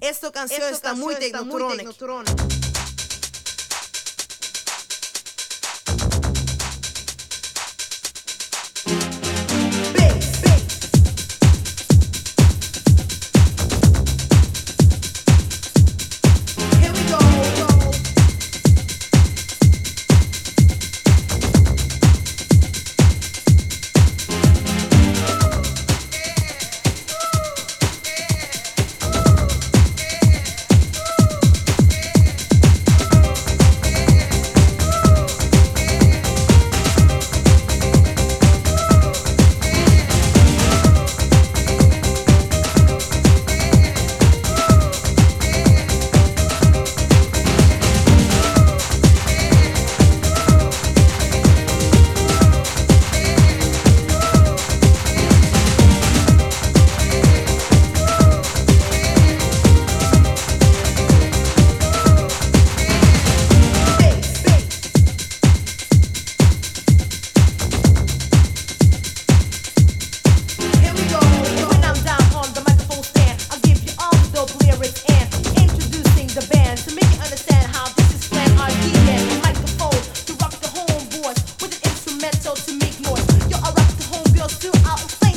Esta canción está, muy tecnotronic. to make noise. You're a rock to homegirl, still out.